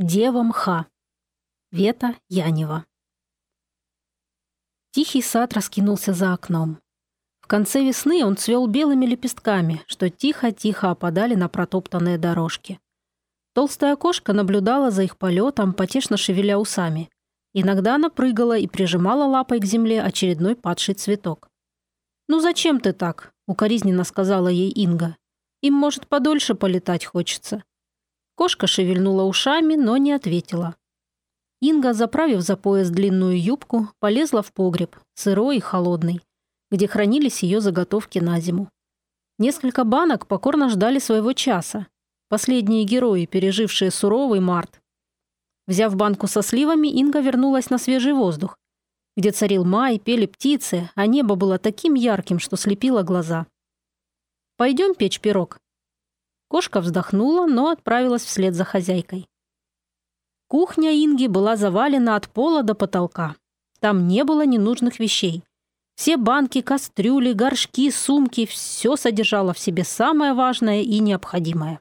Дева мха. Вета Янева. Тихий сад раскинулся за окном. В конце весны он цвел белыми лепестками, что тихо-тихо опадали на протоптанные дорожки. Толстая кошка наблюдала за их полетом, потешно шевеля усами. Иногда она прыгала и прижимала лапой к земле очередной падший цветок. «Ну зачем ты так?» — укоризненно сказала ей Инга. «Им, может, подольше полетать хочется». Кошка шевельнула ушами, но не ответила. Инга, заправив за пояс длинную юбку, полезла в погреб, сырой и холодный, где хранились ее заготовки на зиму. Несколько банок покорно ждали своего часа. Последние герои, пережившие суровый март. Взяв банку со сливами, Инга вернулась на свежий воздух, где царил май, пели птицы, а небо было таким ярким, что слепило глаза. «Пойдем печь пирог», Кошка вздохнула, но отправилась вслед за хозяйкой. Кухня Инги была завалена от пола до потолка. Там не было ненужных вещей. Все банки, кастрюли, горшки, сумки – все содержало в себе самое важное и необходимое.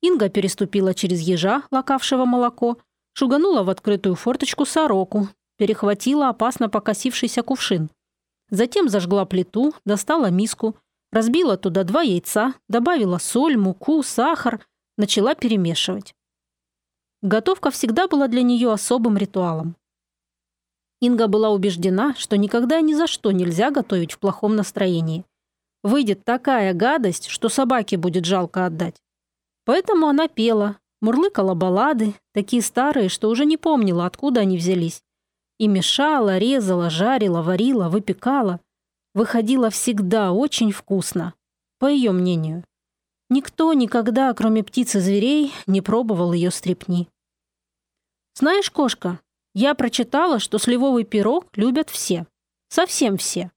Инга переступила через ежа, лакавшего молоко, шуганула в открытую форточку сороку, перехватила опасно покосившийся кувшин. Затем зажгла плиту, достала миску – Разбила туда два яйца, добавила соль, муку, сахар, начала перемешивать. Готовка всегда была для нее особым ритуалом. Инга была убеждена, что никогда ни за что нельзя готовить в плохом настроении. Выйдет такая гадость, что собаке будет жалко отдать. Поэтому она пела, мурлыкала баллады, такие старые, что уже не помнила, откуда они взялись. И мешала, резала, жарила, варила, выпекала – выходила всегда очень вкусно, по ее мнению. Никто никогда, кроме птиц и зверей, не пробовал ее стрепни. Знаешь, кошка, я прочитала, что сливовый пирог любят все. Совсем все.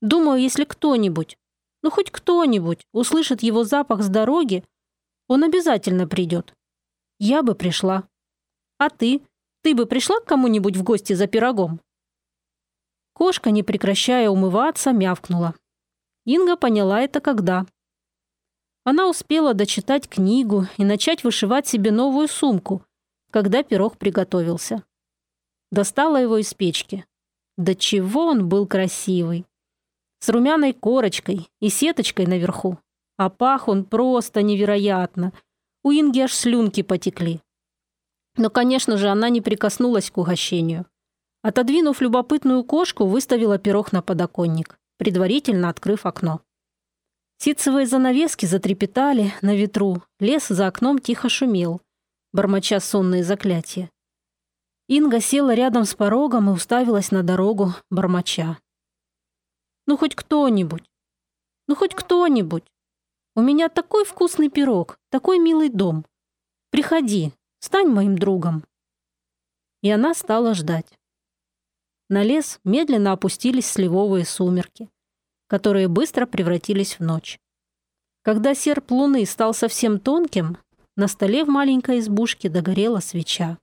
Думаю, если кто-нибудь, ну хоть кто-нибудь, услышит его запах с дороги, он обязательно придет. Я бы пришла. А ты? Ты бы пришла к кому-нибудь в гости за пирогом? Кошка, не прекращая умываться, мявкнула. Инга поняла это когда. Она успела дочитать книгу и начать вышивать себе новую сумку, когда пирог приготовился. Достала его из печки. Да чего он был красивый! С румяной корочкой и сеточкой наверху. А пах он просто невероятно. У Инги аж слюнки потекли. Но, конечно же, она не прикоснулась к угощению. Отодвинув любопытную кошку, выставила пирог на подоконник, предварительно открыв окно. Ситцевые занавески затрепетали на ветру, лес за окном тихо шумел, бормоча сонные заклятия. Инга села рядом с порогом и уставилась на дорогу, бормоча. «Ну хоть кто-нибудь! Ну хоть кто-нибудь! У меня такой вкусный пирог, такой милый дом! Приходи, стань моим другом!» И она стала ждать. На лес медленно опустились сливовые сумерки, которые быстро превратились в ночь. Когда серп луны стал совсем тонким, на столе в маленькой избушке догорела свеча.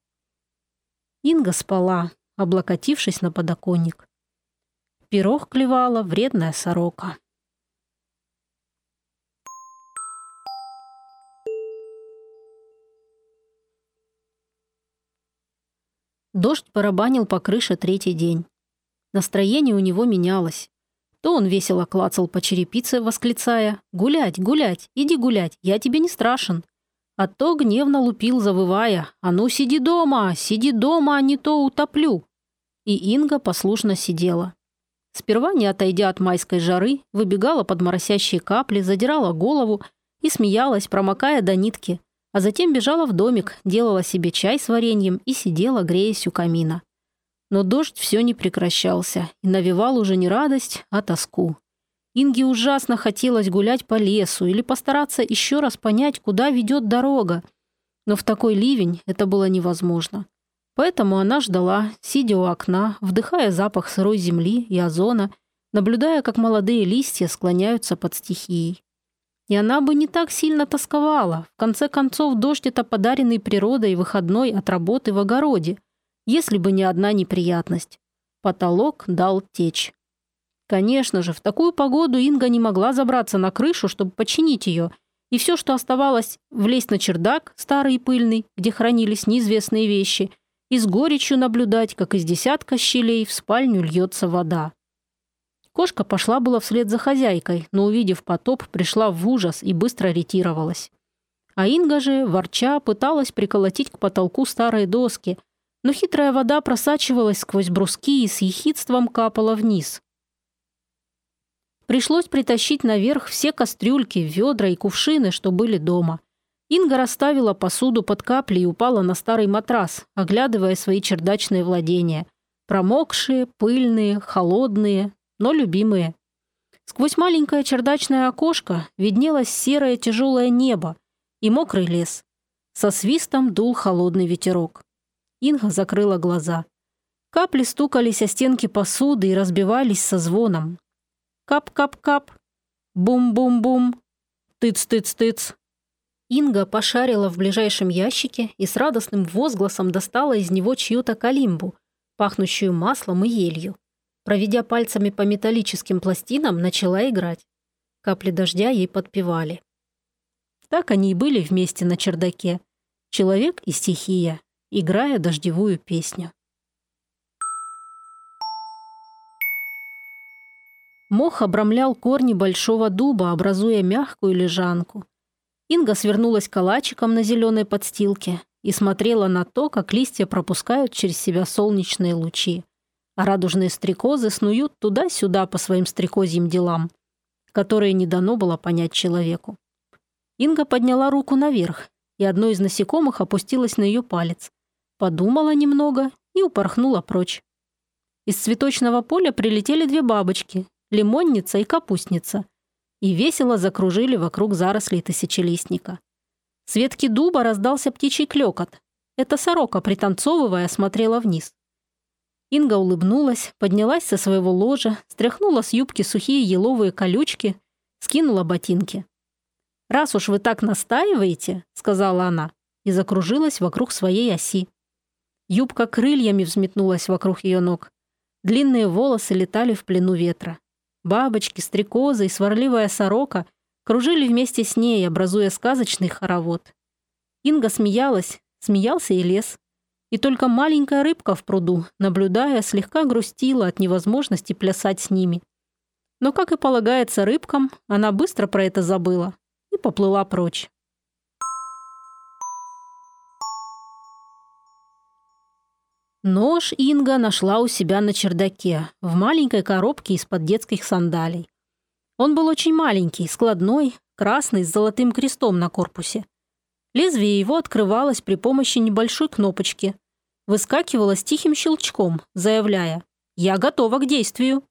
Инга спала, облокотившись на подоконник. Пирог клевала вредная сорока. Дождь барабанил по крыше третий день. Настроение у него менялось. То он весело клацал по черепице, восклицая «Гулять, гулять, иди гулять, я тебе не страшен». А то гневно лупил, завывая «А ну сиди дома, сиди дома, а не то утоплю». И Инга послушно сидела. Сперва, не отойдя от майской жары, выбегала под моросящие капли, задирала голову и смеялась, промокая до нитки, а затем бежала в домик, делала себе чай с вареньем и сидела, греясь у камина. Но дождь все не прекращался и навевал уже не радость, а тоску. Инге ужасно хотелось гулять по лесу или постараться еще раз понять, куда ведет дорога. Но в такой ливень это было невозможно. Поэтому она ждала, сидя у окна, вдыхая запах сырой земли и озона, наблюдая, как молодые листья склоняются под стихией. И она бы не так сильно тосковала. В конце концов, дождь – это подаренный природой выходной от работы в огороде, если бы не одна неприятность. Потолок дал течь. Конечно же, в такую погоду Инга не могла забраться на крышу, чтобы починить ее, и все, что оставалось, влезть на чердак, старый и пыльный, где хранились неизвестные вещи, и с горечью наблюдать, как из десятка щелей в спальню льется вода. Кошка пошла было вслед за хозяйкой, но, увидев потоп, пришла в ужас и быстро ретировалась. А Инга же, ворча, пыталась приколотить к потолку старые доски, но хитрая вода просачивалась сквозь бруски и с ехидством капала вниз. Пришлось притащить наверх все кастрюльки, ведра и кувшины, что были дома. Инга расставила посуду под капли и упала на старый матрас, оглядывая свои чердачные владения. Промокшие, пыльные, холодные, но любимые. Сквозь маленькое чердачное окошко виднелось серое тяжелое небо и мокрый лес. Со свистом дул холодный ветерок. Инга закрыла глаза. Капли стукались о стенки посуды и разбивались со звоном. Кап-кап-кап. Бум-бум-бум. Тыц-тыц-тыц. Инга пошарила в ближайшем ящике и с радостным возгласом достала из него чью-то калимбу, пахнущую маслом и елью. Проведя пальцами по металлическим пластинам, начала играть. Капли дождя ей подпевали. Так они и были вместе на чердаке. Человек и стихия, играя дождевую песню. Мох обрамлял корни большого дуба, образуя мягкую лежанку. Инга свернулась калачиком на зеленой подстилке и смотрела на то, как листья пропускают через себя солнечные лучи, а радужные стрекозы снуют туда-сюда по своим стрекозьим делам, которые не дано было понять человеку. Инга подняла руку наверх, и одно из насекомых опустилось на ее палец, подумала немного и упорхнула прочь. Из цветочного поля прилетели две бабочки, лимонница и капустница, и весело закружили вокруг зарослей тысячелистника. С ветки дуба раздался птичий клёкот. Эта сорока, пританцовывая, смотрела вниз. Инга улыбнулась, поднялась со своего ложа, стряхнула с юбки сухие еловые колючки, скинула ботинки. «Раз уж вы так настаиваете», — сказала она, и закружилась вокруг своей оси. Юбка крыльями взметнулась вокруг ее ног. Длинные волосы летали в плену ветра. Бабочки, стрекозы и сварливая сорока кружили вместе с ней, образуя сказочный хоровод. Инга смеялась, смеялся и лес. И только маленькая рыбка в пруду, наблюдая, слегка грустила от невозможности плясать с ними. Но, как и полагается рыбкам, она быстро про это забыла и поплыла прочь. Нож Инга нашла у себя на чердаке, в маленькой коробке из-под детских сандалий. Он был очень маленький, складной, красный, с золотым крестом на корпусе. Лезвие его открывалось при помощи небольшой кнопочки. Выскакивало с тихим щелчком, заявляя «Я готова к действию».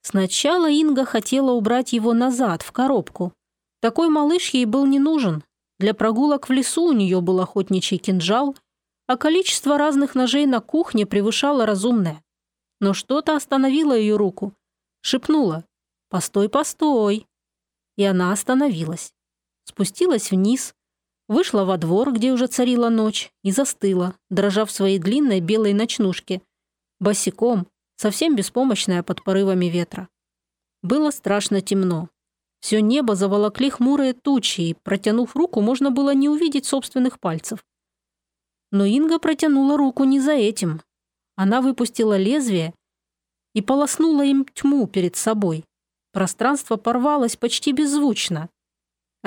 Сначала Инга хотела убрать его назад, в коробку. Такой малыш ей был не нужен. Для прогулок в лесу у нее был охотничий кинжал – а количество разных ножей на кухне превышало разумное. Но что-то остановило ее руку. Шепнула «Постой, постой!» И она остановилась. Спустилась вниз, вышла во двор, где уже царила ночь, и застыла, дрожа в своей длинной белой ночнушке, босиком, совсем беспомощная под порывами ветра. Было страшно темно. Все небо заволокли хмурые тучи, и, протянув руку, можно было не увидеть собственных пальцев. Но Инга протянула руку не за этим. Она выпустила лезвие и полоснула им тьму перед собой. Пространство порвалось почти беззвучно,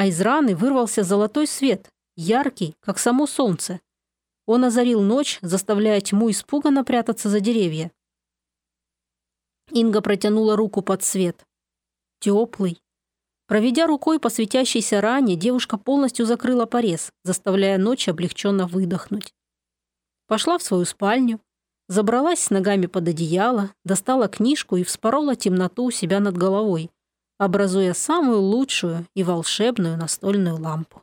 а из раны вырвался золотой свет, яркий, как само солнце. Он озарил ночь, заставляя тьму испуганно прятаться за деревья. Инга протянула руку под свет. Теплый. Проведя рукой по светящейся ране, девушка полностью закрыла порез, заставляя ночь облегченно выдохнуть. Пошла в свою спальню, забралась с ногами под одеяло, достала книжку и вспорола темноту у себя над головой, образуя самую лучшую и волшебную настольную лампу.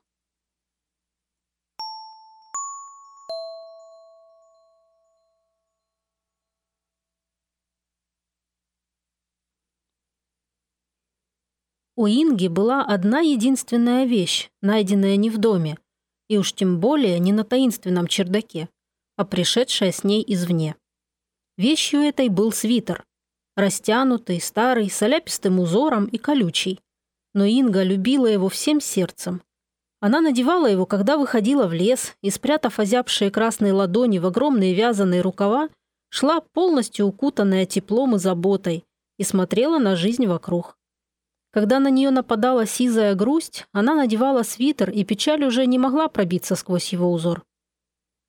У Инги была одна единственная вещь, найденная не в доме, и уж тем более не на таинственном чердаке, а пришедшая с ней извне. Вещью этой был свитер, растянутый, старый, с оляпистым узором и колючий. Но Инга любила его всем сердцем. Она надевала его, когда выходила в лес и, спрятав озябшие красные ладони в огромные вязаные рукава, шла полностью укутанная теплом и заботой и смотрела на жизнь вокруг. Когда на нее нападала сизая грусть, она надевала свитер, и печаль уже не могла пробиться сквозь его узор.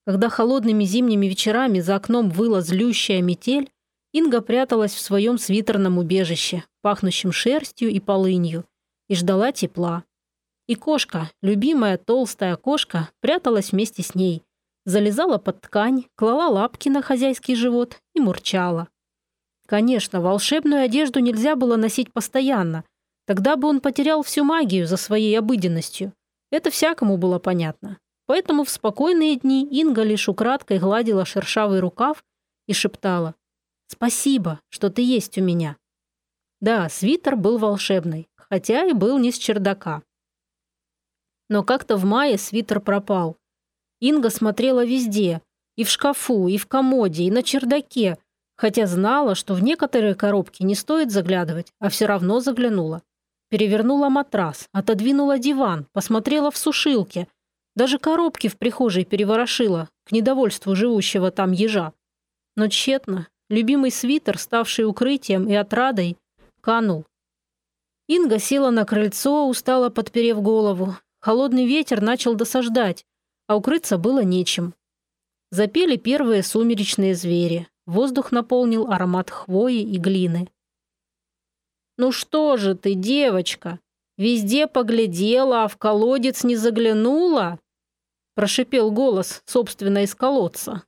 Когда холодными зимними вечерами за окном выла злющая метель, Инга пряталась в своем свитерном убежище, пахнущем шерстью и полынью, и ждала тепла. И кошка, любимая толстая кошка, пряталась вместе с ней, залезала под ткань, клала лапки на хозяйский живот и мурчала. Конечно, волшебную одежду нельзя было носить постоянно, Тогда бы он потерял всю магию за своей обыденностью. Это всякому было понятно. Поэтому в спокойные дни Инга лишь украдкой гладила шершавый рукав и шептала «Спасибо, что ты есть у меня». Да, свитер был волшебный, хотя и был не с чердака. Но как-то в мае свитер пропал. Инга смотрела везде, и в шкафу, и в комоде, и на чердаке, хотя знала, что в некоторые коробки не стоит заглядывать, а все равно заглянула. Перевернула матрас, отодвинула диван, посмотрела в сушилке. Даже коробки в прихожей переворошила, к недовольству живущего там ежа. Но тщетно. Любимый свитер, ставший укрытием и отрадой, канул. Инга села на крыльцо, устало подперев голову. Холодный ветер начал досаждать, а укрыться было нечем. Запели первые сумеречные звери. Воздух наполнил аромат хвои и глины. «Ну что же ты, девочка, везде поглядела, а в колодец не заглянула?» Прошипел голос, собственно, из колодца.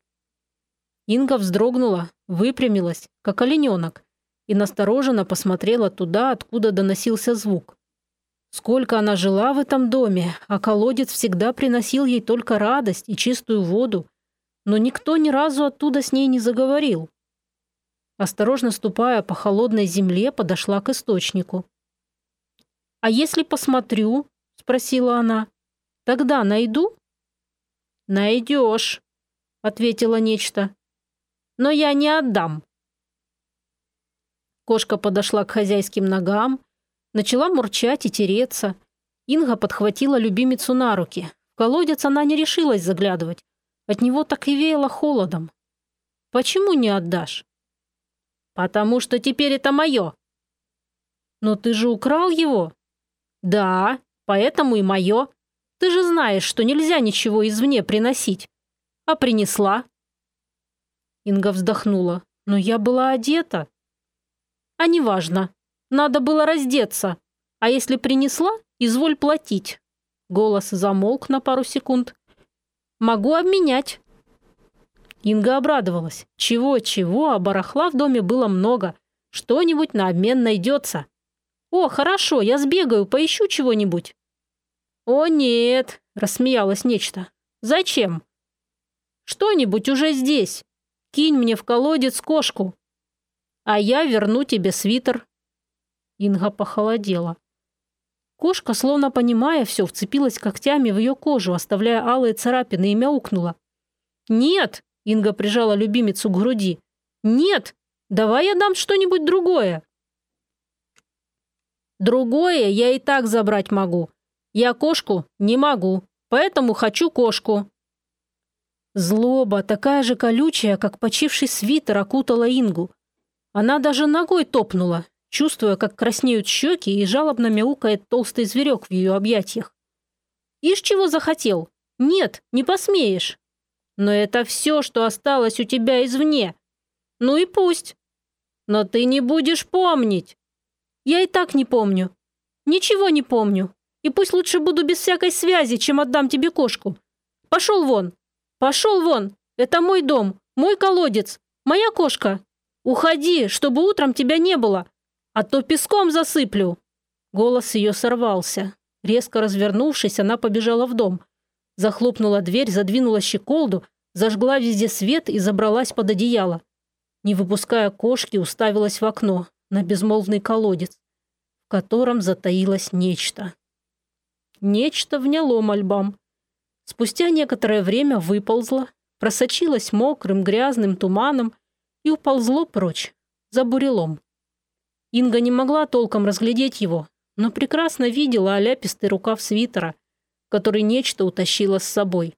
Инга вздрогнула, выпрямилась, как олененок, и настороженно посмотрела туда, откуда доносился звук. Сколько она жила в этом доме, а колодец всегда приносил ей только радость и чистую воду, но никто ни разу оттуда с ней не заговорил. Осторожно ступая по холодной земле, подошла к источнику. «А если посмотрю?» – спросила она. «Тогда найду?» «Найдешь», – ответила нечто. «Но я не отдам». Кошка подошла к хозяйским ногам, начала мурчать и тереться. Инга подхватила любимицу на руки. В колодец она не решилась заглядывать. От него так и веяло холодом. «Почему не отдашь?» «Потому что теперь это мое». «Но ты же украл его?» «Да, поэтому и мое. Ты же знаешь, что нельзя ничего извне приносить. А принесла?» Инга вздохнула. «Но я была одета». «А неважно. Надо было раздеться. А если принесла, изволь платить». Голос замолк на пару секунд. «Могу обменять». Инга обрадовалась. Чего-чего, а барахла в доме было много. Что-нибудь на обмен найдется. «О, хорошо, я сбегаю, поищу чего-нибудь». «О, нет», – рассмеялось нечто. «Зачем?» «Что-нибудь уже здесь. Кинь мне в колодец кошку. А я верну тебе свитер». Инга похолодела. Кошка, словно понимая все, вцепилась когтями в ее кожу, оставляя алые царапины, и мяукнула. «Нет!» Инга прижала любимицу к груди. «Нет! Давай я дам что-нибудь другое!» «Другое я и так забрать могу. Я кошку не могу, поэтому хочу кошку». Злоба, такая же колючая, как почивший свитер, окутала Ингу. Она даже ногой топнула, чувствуя, как краснеют щеки и жалобно мяукает толстый зверек в ее объятиях. «Ишь чего захотел? Нет, не посмеешь!» Но это все, что осталось у тебя извне. Ну и пусть. Но ты не будешь помнить. Я и так не помню. Ничего не помню. И пусть лучше буду без всякой связи, чем отдам тебе кошку. Пошел вон. Пошел вон. Это мой дом, мой колодец. Моя кошка! Уходи, чтобы утром тебя не было, а то песком засыплю!» Голос ее сорвался. Резко развернувшись, она побежала в дом. Захлопнула дверь, задвинула щеколду, зажгла везде свет и забралась под одеяло. Не выпуская кошки, уставилась в окно, на безмолвный колодец, в котором затаилось нечто. Нечто вняло мольбам. Спустя некоторое время выползло, просочилось мокрым, грязным туманом и уползло прочь, за бурелом. Инга не могла толком разглядеть его, но прекрасно видела оляпистый рукав свитера, который нечто утащило с собой.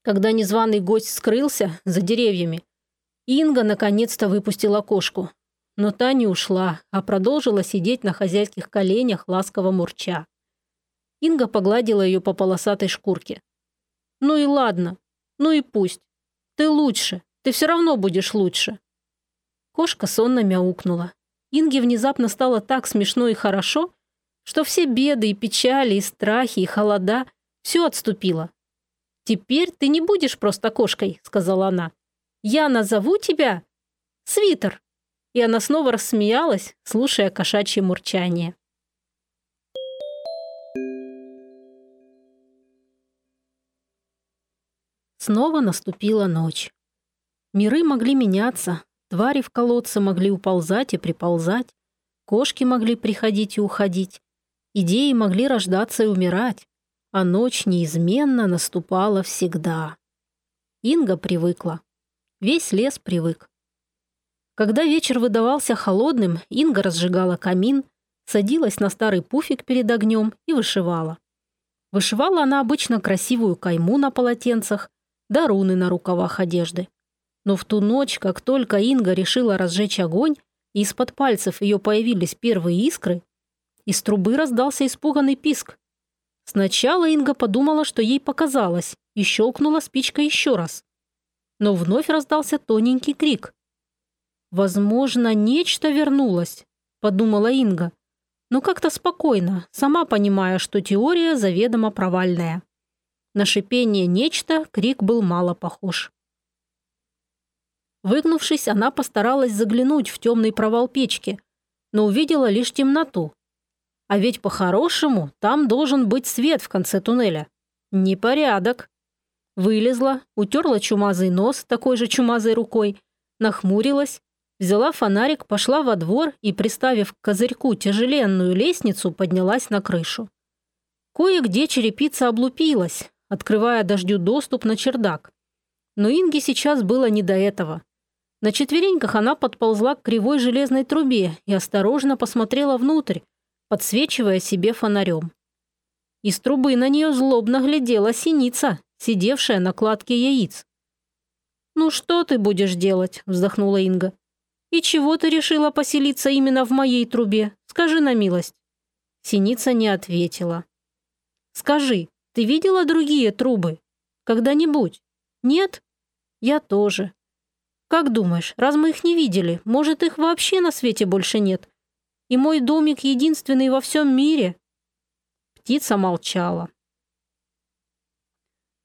Когда незваный гость скрылся за деревьями, Инга наконец-то выпустила кошку. Но та не ушла, а продолжила сидеть на хозяйских коленях, ласково мурча. Инга погладила ее по полосатой шкурке. «Ну и ладно, ну и пусть. Ты лучше, ты все равно будешь лучше». Кошка сонно мяукнула. Инге внезапно стало так смешно и хорошо, что все беды и печали, и страхи, и холода – все отступило. «Теперь ты не будешь просто кошкой», – сказала она. «Я назову тебя Свитер». И она снова рассмеялась, слушая кошачье мурчание. Снова наступила ночь. Миры могли меняться, твари в колодце могли уползать и приползать, кошки могли приходить и уходить, идеи могли рождаться и умирать, а ночь неизменно наступала всегда. Инга привыкла. Весь лес привык. Когда вечер выдавался холодным, Инга разжигала камин, садилась на старый пуфик перед огнем и вышивала. Вышивала она обычно красивую кайму на полотенцах, да руны на рукавах одежды. Но в ту ночь, как только Инга решила разжечь огонь, из-под пальцев ее появились первые искры, из трубы раздался испуганный писк. Сначала Инга подумала, что ей показалось, и щелкнула спичкой еще раз. Но вновь раздался тоненький крик. «Возможно, нечто вернулось», — подумала Инга, но как-то спокойно, сама понимая, что теория заведомо провальная. На шипение нечто крик был мало похож. Выгнувшись, она постаралась заглянуть в темный провал печки, но увидела лишь темноту. А ведь по-хорошему там должен быть свет в конце туннеля. Непорядок. Вылезла, утерла чумазый нос такой же чумазой рукой, нахмурилась, взяла фонарик, пошла во двор и, приставив к козырьку тяжеленную лестницу, поднялась на крышу. Кое-где черепица облупилась, открывая дождю доступ на чердак. Но Инге сейчас было не до этого. На четвереньках она подползла к кривой железной трубе и осторожно посмотрела внутрь, подсвечивая себе фонарем. Из трубы на нее злобно глядела синица, сидевшая на кладке яиц. «Ну что ты будешь делать?» – вздохнула Инга. «И чего ты решила поселиться именно в моей трубе? Скажи на милость». Синица не ответила. «Скажи, ты видела другие трубы? Когда-нибудь? Нет? Я тоже. Как думаешь, раз мы их не видели, может, их вообще на свете больше нет? И мой домик единственный во всем мире?» Птица молчала.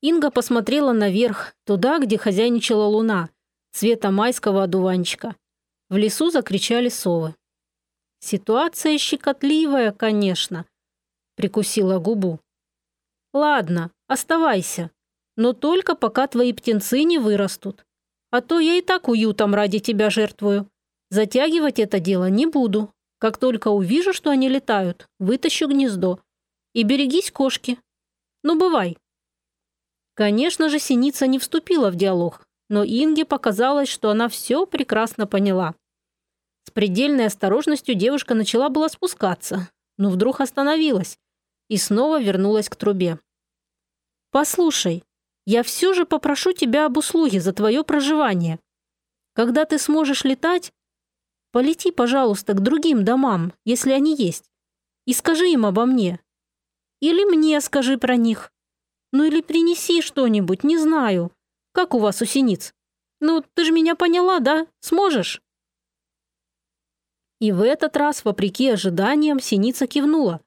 Инга посмотрела наверх, туда, где хозяйничала луна, цвета майского одуванчика. В лесу закричали совы. «Ситуация щекотливая, конечно», — прикусила губу. Ладно, оставайся. Но только пока твои птенцы не вырастут. А то я и так уютом ради тебя жертвую. Затягивать это дело не буду. Как только увижу, что они летают, вытащу гнездо. И берегись кошки. Ну, бывай. Конечно же, Синица не вступила в диалог, но Инге показалось, что она все прекрасно поняла. С предельной осторожностью девушка начала было спускаться, но вдруг остановилась и снова вернулась к трубе. «Послушай, я все же попрошу тебя об услуге за твое проживание. Когда ты сможешь летать, полети, пожалуйста, к другим домам, если они есть, и скажи им обо мне. Или мне скажи про них. Ну или принеси что-нибудь, не знаю. Как у вас у синиц? Ну, ты же меня поняла, да? Сможешь?» И в этот раз, вопреки ожиданиям, синица кивнула.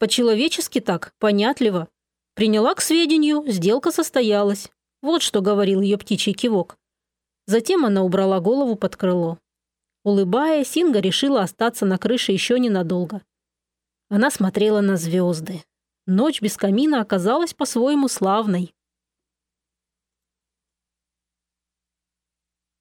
По-человечески так, понятливо. Приняла к сведению, сделка состоялась. Вот что говорил ее птичий кивок. Затем она убрала голову под крыло. Улыбаясь, Инга решила остаться на крыше еще ненадолго. Она смотрела на звезды. Ночь без камина оказалась по-своему славной.